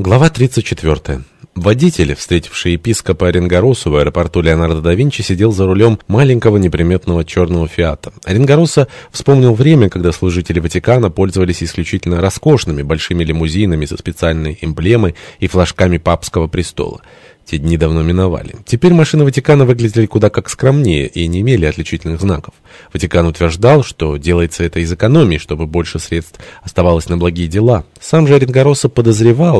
Глава 34. Водитель, встретивший епископа Оренгоросу в аэропорту Леонардо да Винчи, сидел за рулем маленького неприметного черного «Фиата». Оренгороса вспомнил время, когда служители Ватикана пользовались исключительно роскошными большими лимузинами со специальной эмблемой и флажками папского престола. Те дни давно миновали. Теперь машины Ватикана выглядели куда как скромнее и не имели отличительных знаков. Ватикан утверждал, что делается это из экономии, чтобы больше средств оставалось на благие дела. Сам же Оренгороса подозревал,